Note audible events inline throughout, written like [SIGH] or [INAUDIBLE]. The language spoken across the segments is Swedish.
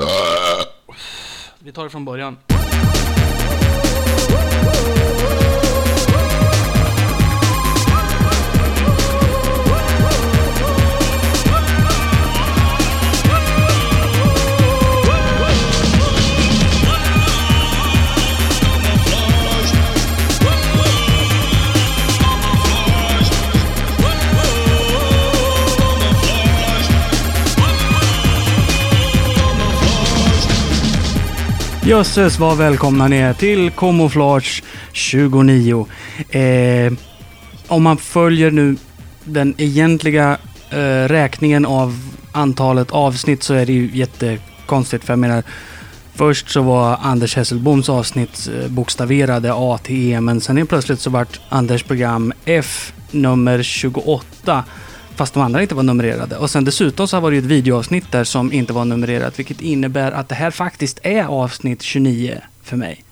Äh. Vi tar det från början. Jösses vad välkomna ni är till Camouflage 29. Eh, om man följer nu den egentliga eh, räkningen av antalet avsnitt så är det ju jättekonstigt. För jag menar, först så var Anders Hesselboms avsnitt eh, bokstaverade A till E, men sen helt plötsligt så vart Anders program F nummer 28 fast de andra inte var numrerade. Och sen dessutom så var det ju ett videoavsnitt där som inte var numrerat, vilket innebär att det här faktiskt är avsnitt 29 för mig.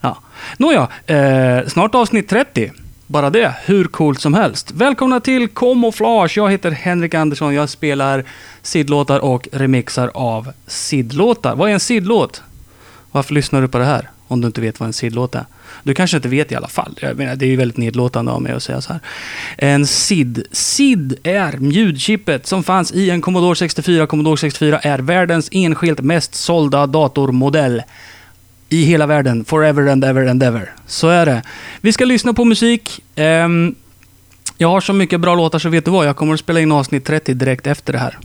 Ja. Nåja, eh, snart avsnitt 30. Bara det, hur coolt som helst. Välkomna till Camouflage. Jag heter Henrik Andersson. Jag spelar sidlåtar och remixar av sidlåtar. Vad är en sidlåt? Varför lyssnar du på det här? Om du inte vet vad en sidlåt är. Du kanske inte vet i alla fall. Jag menar, det är ju väldigt nedlåtande av mig att säga så här. En SID. SID är ljudchippet som fanns i en Commodore 64. Commodore 64 är världens enskilt mest sålda datormodell. I hela världen. Forever and ever and ever. Så är det. Vi ska lyssna på musik. Um, jag har så mycket bra låtar så vet du vad? Jag kommer att spela in avsnitt 30 direkt efter det här.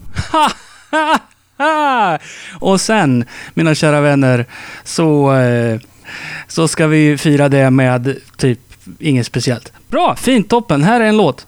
[LAUGHS] Och sen, mina kära vänner, så... Eh, så ska vi fira det med typ inget speciellt. Bra, fint, toppen. Här är en låt.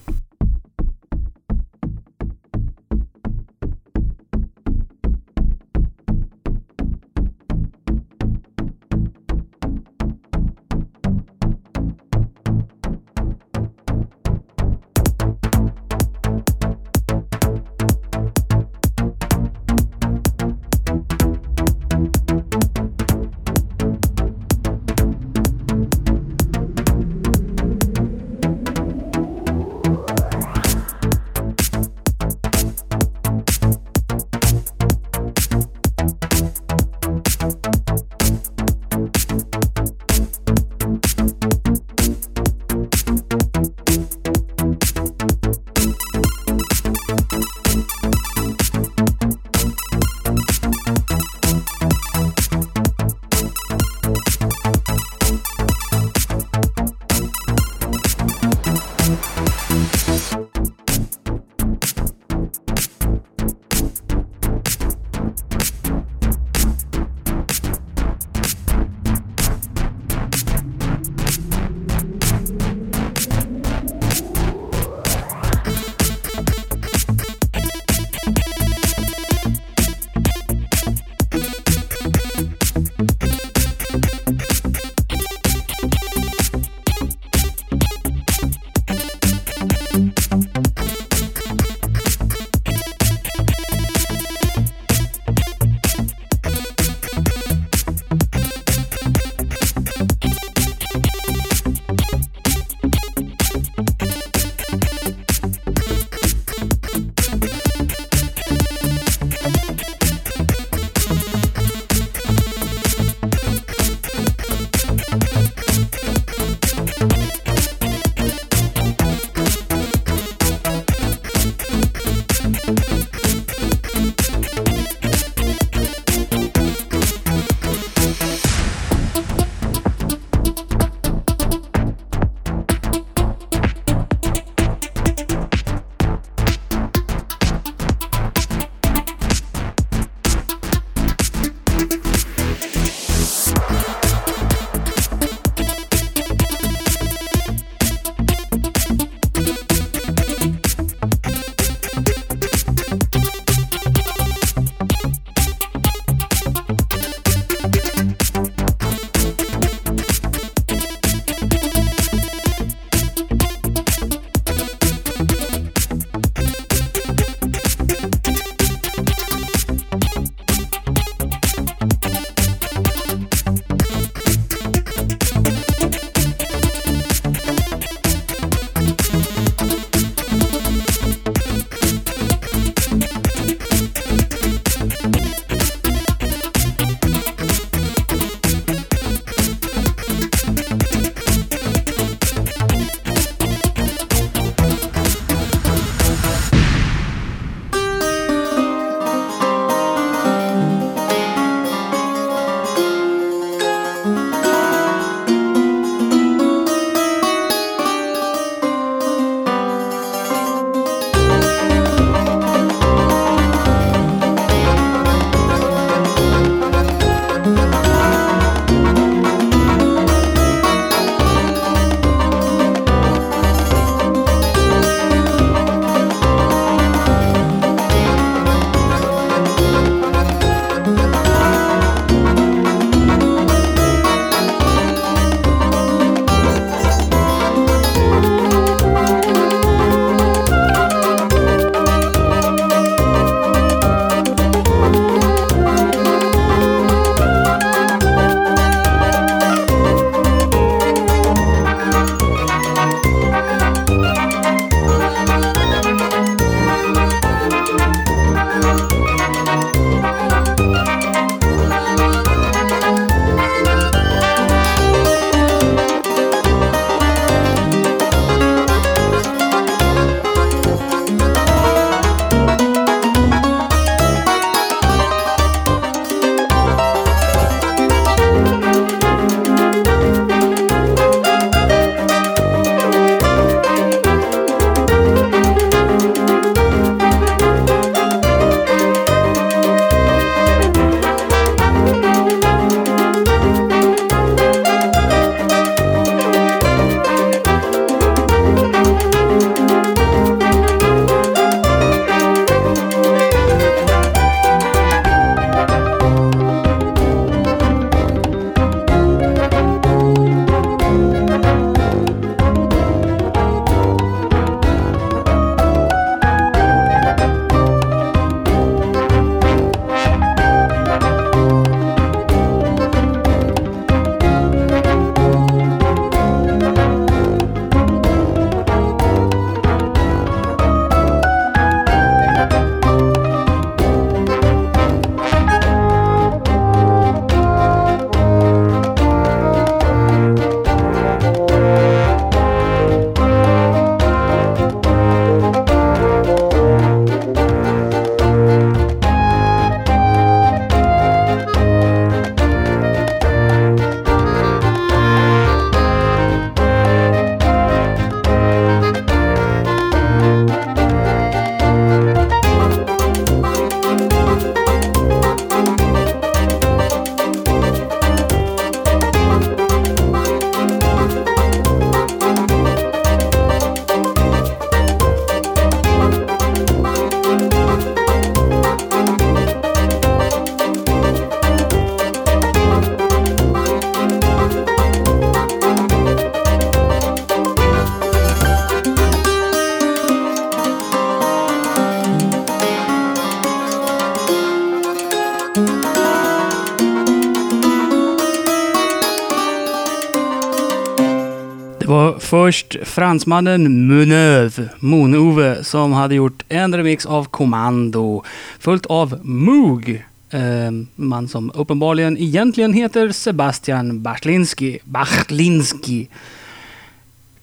Först fransmannen Munöv, Monove, som hade gjort en remix av Commando, Följt av Moog, eh, man som uppenbarligen egentligen heter Sebastian Bachlinski, Bachlinski.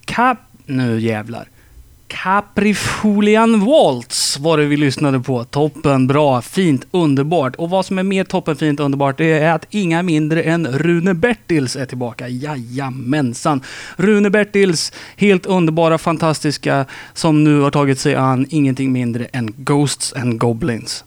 Kap... Nu jävlar. Caprifolian Waltz var det vi lyssnade på. Toppen, bra, fint, underbart. Och vad som är mer toppen, fint, underbart, det är att inga mindre än Rune Bertils är tillbaka. Jajamensan! Rune Bertils, helt underbara, fantastiska, som nu har tagit sig an ingenting mindre än Ghosts and Goblins.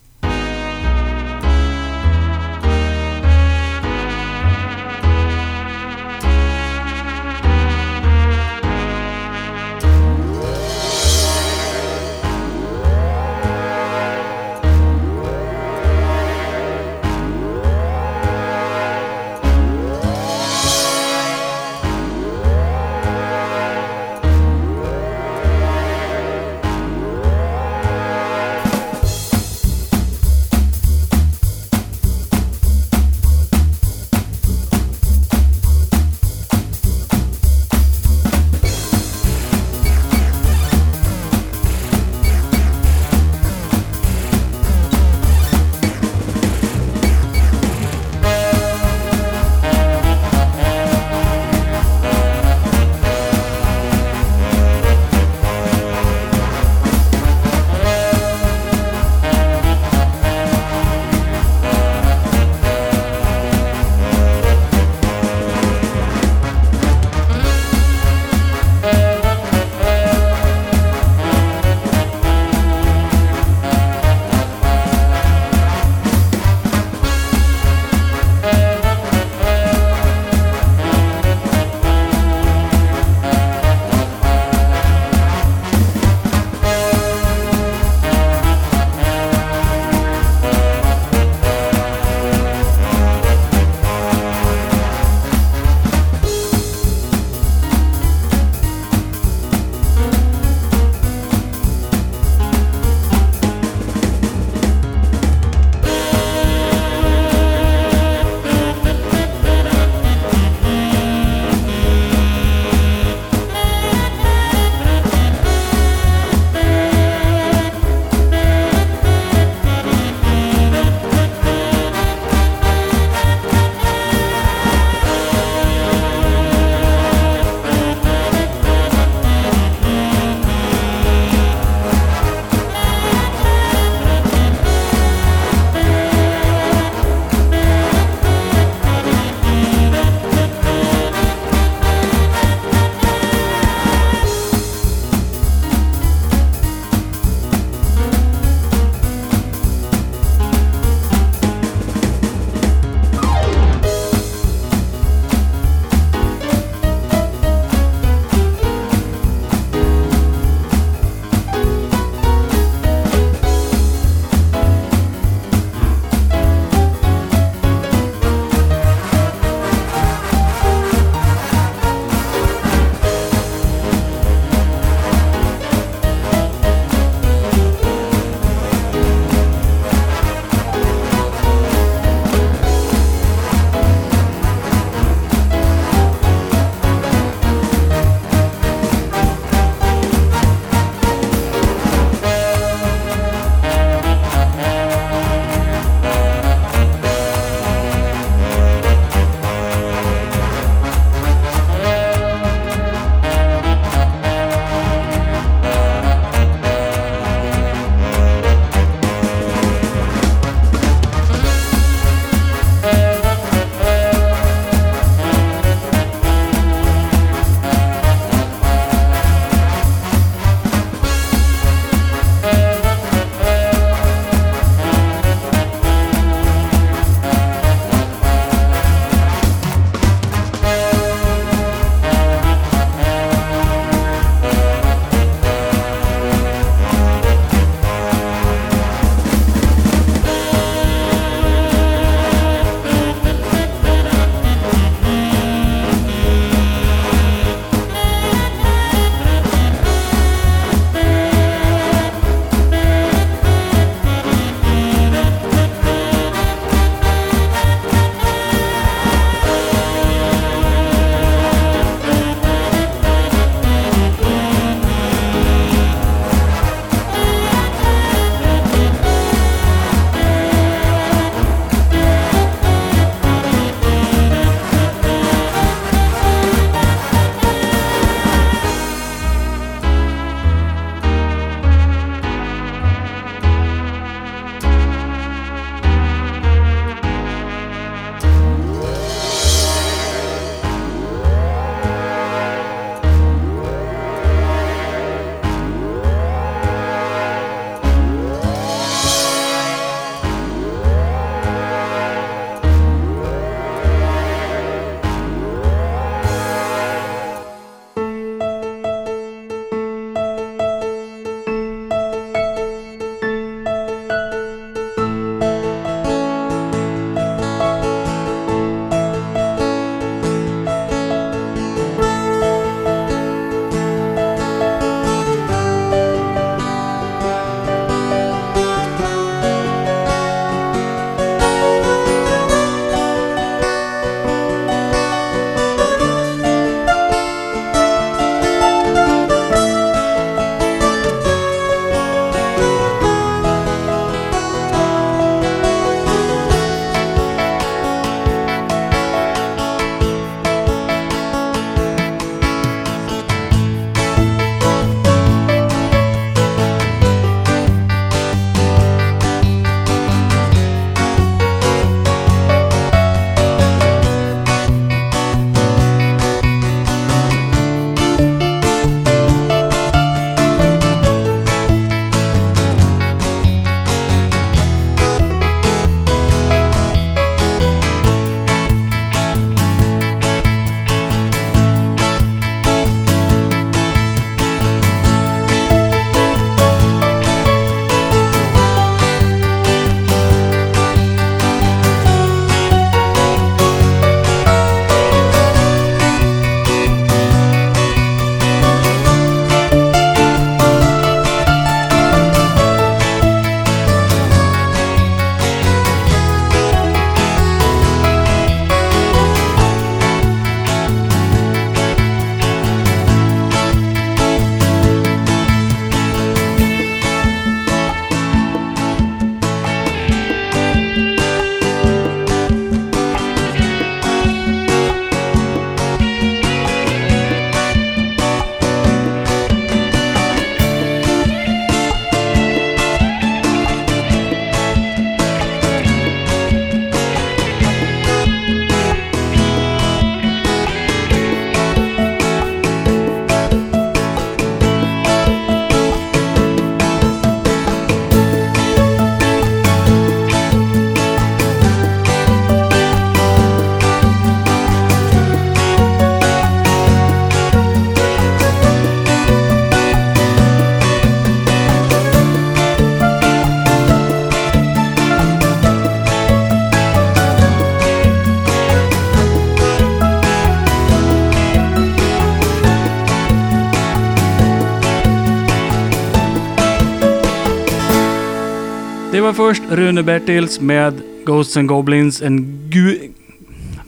Det var först Rune Bertils med Ghosts and Goblins and Gu...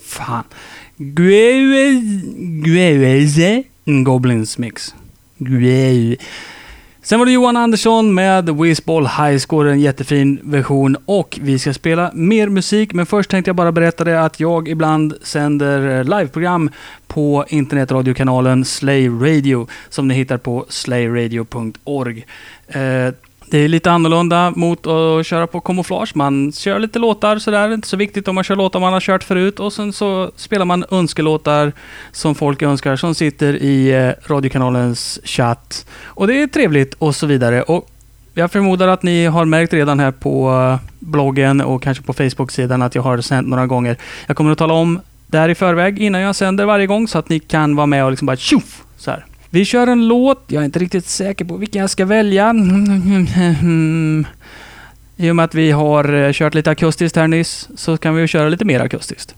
Fan. Gueze Goblins mix. Gueu. Sen var det Johan Andersson med Whizball High Score, en jättefin version. Och vi ska spela mer musik, men först tänkte jag bara berätta det att jag ibland sänder eh, liveprogram på internetradiokanalen Slay Radio, som ni hittar på slayradio.org. Eh, det är lite annorlunda mot att köra på kamouflage. Man kör lite låtar sådär, inte så viktigt om man kör låtar man har kört förut. Och sen så spelar man önskelåtar som folk önskar, som sitter i eh, radiokanalens chatt. Och det är trevligt och så vidare. Och jag förmodar att ni har märkt redan här på eh, bloggen och kanske på Facebook-sidan att jag har sänt några gånger. Jag kommer att tala om det här i förväg innan jag sänder varje gång så att ni kan vara med och liksom bara tjoff! Så här. Vi kör en låt. Jag är inte riktigt säker på vilken jag ska välja. I och med att vi har eh, kört lite akustiskt här nyss så kan vi köra lite mer akustiskt.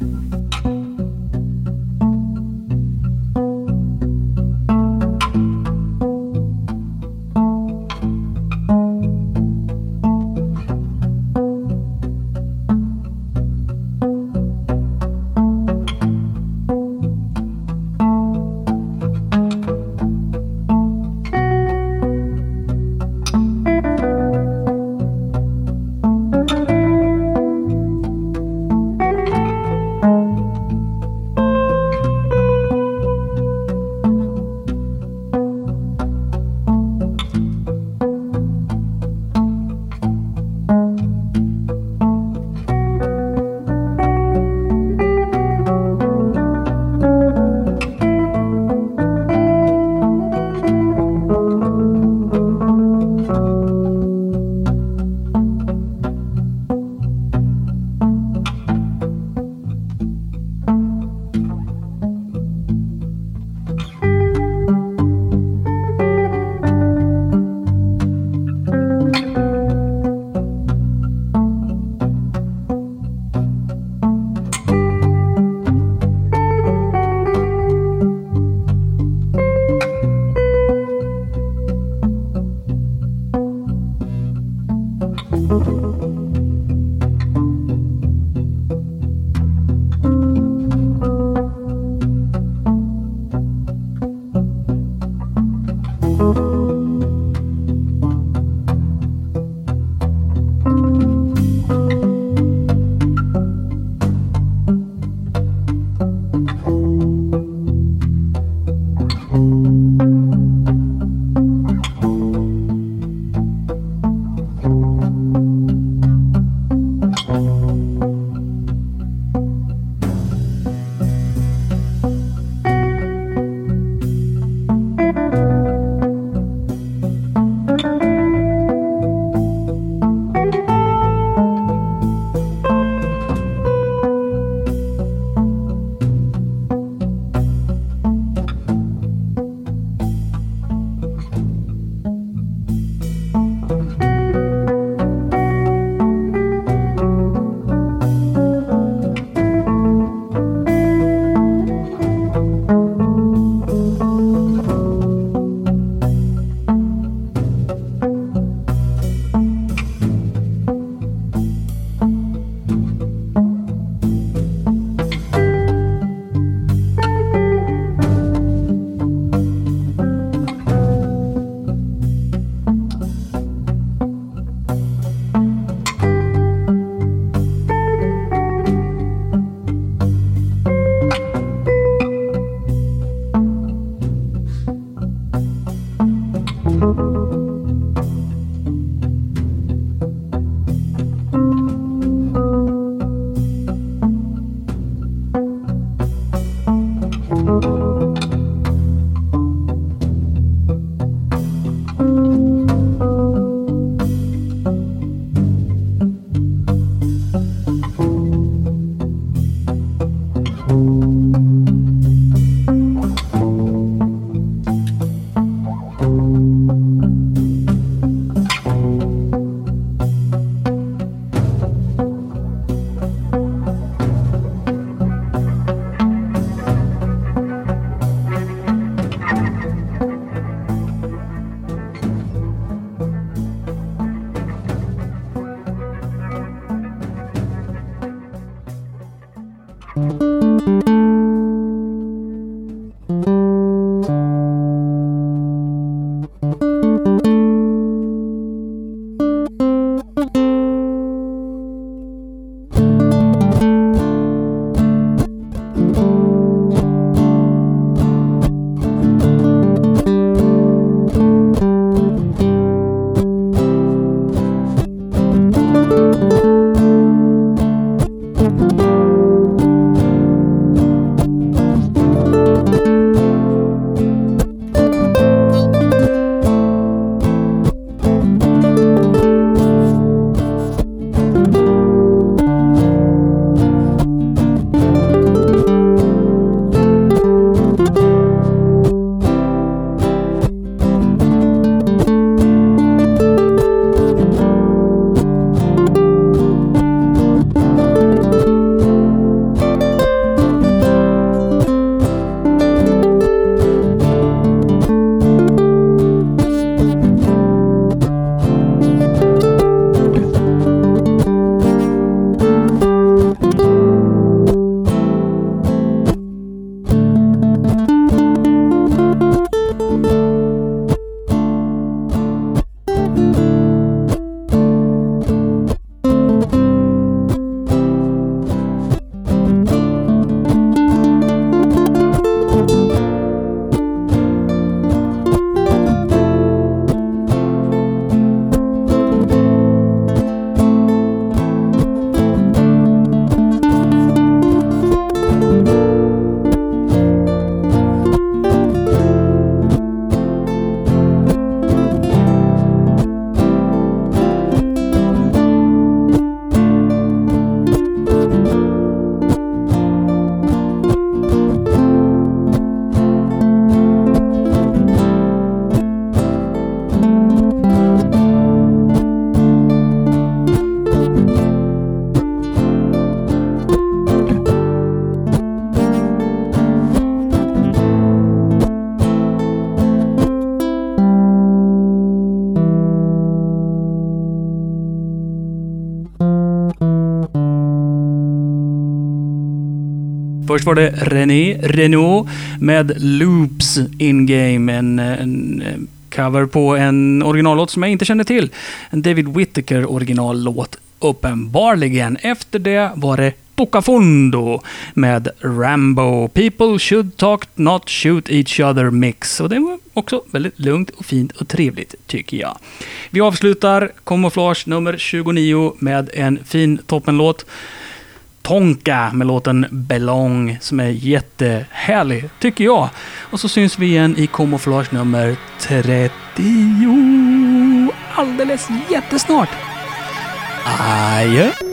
Först var det René Renault med Loops In Game. En, en cover på en originallåt som jag inte känner till. En David Whittaker originallåt, uppenbarligen. Efter det var det Bocafondo med Rambo. People should talk, not shoot each other mix. Och det var också väldigt lugnt och fint och trevligt, tycker jag. Vi avslutar Camouflage nummer 29 med en fin toppenlåt. Tonka med låten Belong som är jättehärlig, tycker jag. Och så syns vi igen i Camouflage nummer 30 alldeles jättesnart. Adjö!